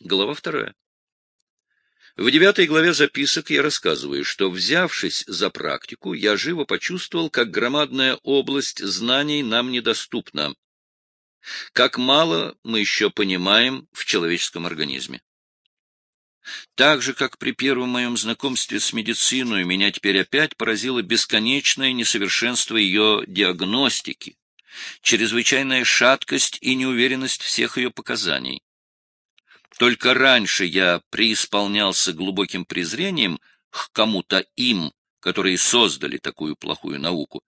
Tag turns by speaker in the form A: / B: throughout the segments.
A: Глава вторая. В девятой главе записок я рассказываю, что, взявшись за практику, я живо почувствовал, как громадная область знаний нам недоступна, как мало мы еще понимаем в человеческом организме. Так же, как при первом моем знакомстве с медициной, меня теперь опять поразило бесконечное несовершенство ее диагностики, чрезвычайная шаткость и неуверенность всех ее показаний. Только раньше я преисполнялся глубоким презрением к кому-то им, которые создали такую плохую науку.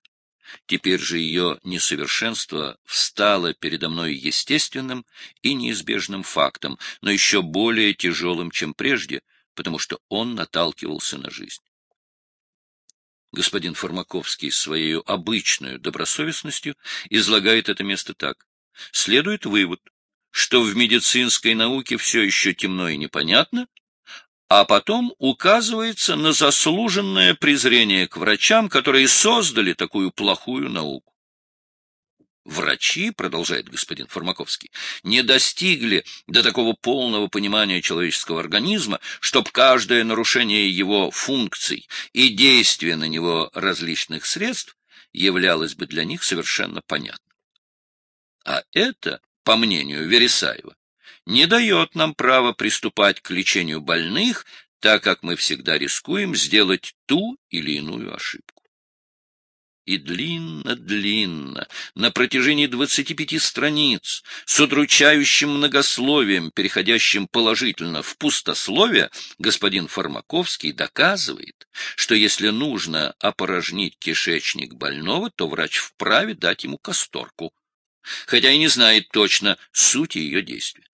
A: Теперь же ее несовершенство встало передо мной естественным и неизбежным фактом, но еще более тяжелым, чем прежде, потому что он наталкивался на жизнь. Господин Фармаковский своей обычной добросовестностью излагает это место так. Следует вывод, что в медицинской науке все еще темно и непонятно, а потом указывается на заслуженное презрение к врачам, которые создали такую плохую науку. Врачи, продолжает господин Фармаковский, не достигли до такого полного понимания человеческого организма, чтобы каждое нарушение его функций и действие на него различных средств являлось бы для них совершенно понятным. А это, по мнению Вересаева, не дает нам права приступать к лечению больных, так как мы всегда рискуем сделать ту или иную ошибку. И длинно-длинно, на протяжении 25 страниц, с удручающим многословием, переходящим положительно в пустословие, господин Фармаковский доказывает, что если нужно опорожнить кишечник больного, то врач вправе дать ему касторку, хотя и не знает точно сути ее действия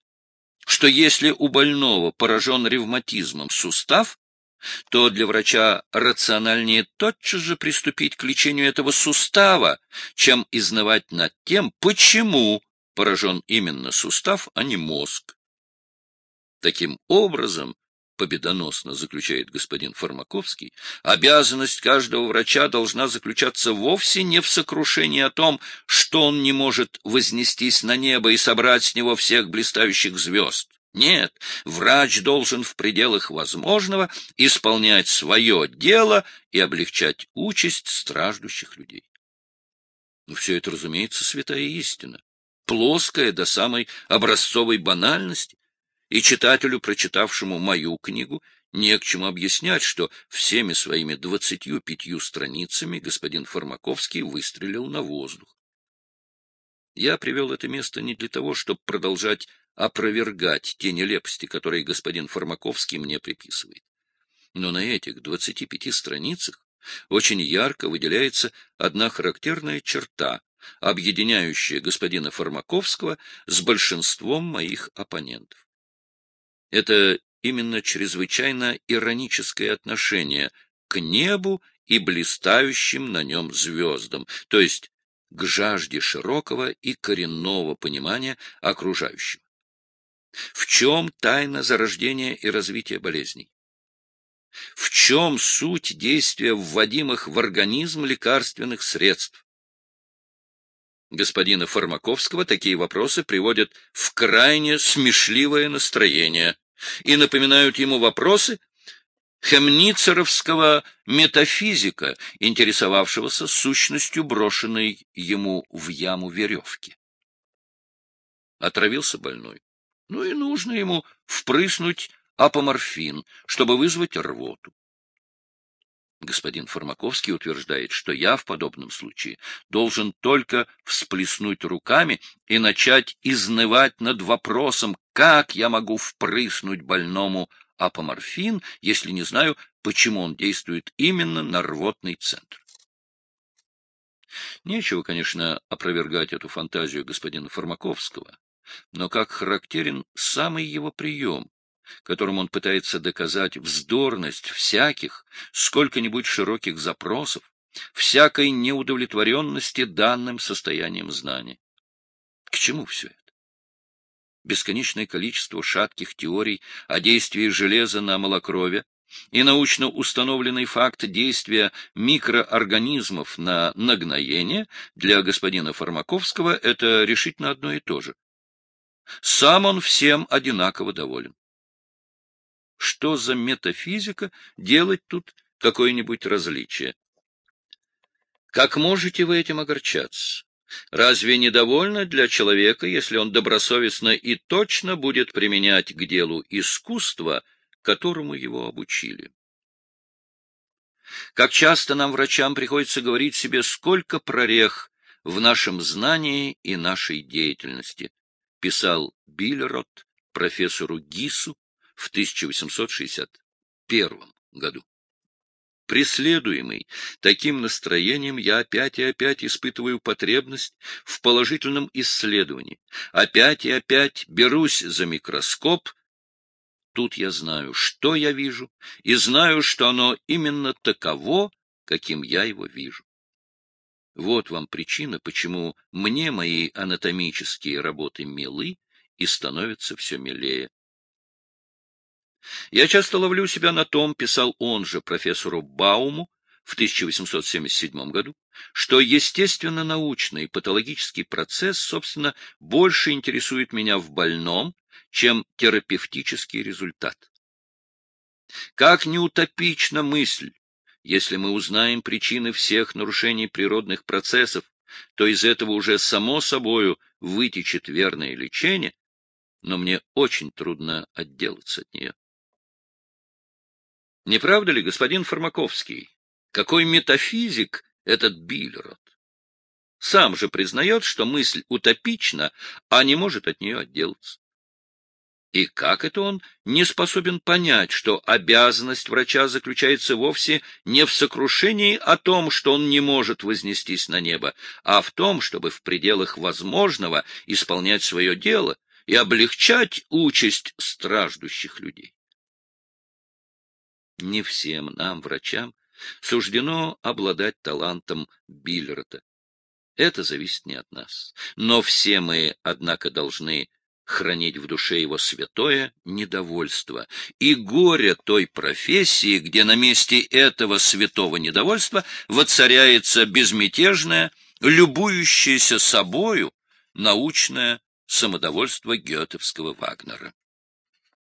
A: что если у больного поражен ревматизмом сустав, то для врача рациональнее тотчас же приступить к лечению этого сустава, чем изнывать над тем, почему поражен именно сустав, а не мозг. Таким образом, победоносно заключает господин Фармаковский, обязанность каждого врача должна заключаться вовсе не в сокрушении о том, что он не может вознестись на небо и собрать с него всех блистающих звезд. Нет, врач должен в пределах возможного исполнять свое дело и облегчать участь страждущих людей. Но все это, разумеется, святая истина, плоская до самой образцовой банальности, и читателю, прочитавшему мою книгу, не к чему объяснять, что всеми своими двадцатью пятью страницами господин Фармаковский выстрелил на воздух. Я привел это место не для того, чтобы продолжать опровергать те нелепости, которые господин Фармаковский мне приписывает. Но на этих двадцати пяти страницах очень ярко выделяется одна характерная черта, объединяющая господина Фармаковского с большинством моих оппонентов. Это именно чрезвычайно ироническое отношение к небу и блистающим на нем звездам, то есть к жажде широкого и коренного понимания окружающего. В чем тайна зарождения и развития болезней? В чем суть действия вводимых в организм лекарственных средств? Господина Фармаковского такие вопросы приводят в крайне смешливое настроение и напоминают ему вопросы хемницеровского метафизика, интересовавшегося сущностью брошенной ему в яму веревки. Отравился больной. Ну и нужно ему впрыснуть апоморфин, чтобы вызвать рвоту. Господин Фармаковский утверждает, что я в подобном случае должен только всплеснуть руками и начать изнывать над вопросом, как я могу впрыснуть больному апоморфин, если не знаю, почему он действует именно на рвотный центр. Нечего, конечно, опровергать эту фантазию господина Фармаковского, но как характерен самый его прием, которым он пытается доказать вздорность всяких, сколько-нибудь широких запросов, всякой неудовлетворенности данным состоянием знания. К чему все это? Бесконечное количество шатких теорий о действии железа на малокровие и научно установленный факт действия микроорганизмов на нагноение для господина Фармаковского — это решительно одно и то же. Сам он всем одинаково доволен. Что за метафизика делать тут какое-нибудь различие. Как можете вы этим огорчаться? Разве недовольно для человека, если он добросовестно и точно будет применять к делу искусство, которому его обучили? Как часто нам, врачам, приходится говорить себе, сколько прорех в нашем знании и нашей деятельности, писал Биллерот профессору Гису в 1861 году. Преследуемый таким настроением, я опять и опять испытываю потребность в положительном исследовании. Опять и опять берусь за микроскоп. Тут я знаю, что я вижу, и знаю, что оно именно таково, каким я его вижу. Вот вам причина, почему мне мои анатомические работы милы и становятся все милее. Я часто ловлю себя на том, писал он же профессору Бауму в 1877 году, что естественно-научный патологический процесс, собственно, больше интересует меня в больном, чем терапевтический результат. Как неутопична мысль, если мы узнаем причины всех нарушений природных процессов, то из этого уже само собою вытечет верное лечение, но мне очень трудно отделаться от нее. Не правда ли, господин Фармаковский? Какой метафизик этот Биллерот? Сам же признает, что мысль утопична, а не может от нее отделаться. И как это он не способен понять, что обязанность врача заключается вовсе не в сокрушении о том, что он не может вознестись на небо, а в том, чтобы в пределах возможного исполнять свое дело и облегчать участь страждущих людей? Не всем нам, врачам, суждено обладать талантом Биллерта. Это зависит не от нас. Но все мы, однако, должны хранить в душе его святое недовольство и горе той профессии, где на месте этого святого недовольства воцаряется безмятежное, любующееся собою научное самодовольство гетовского Вагнера.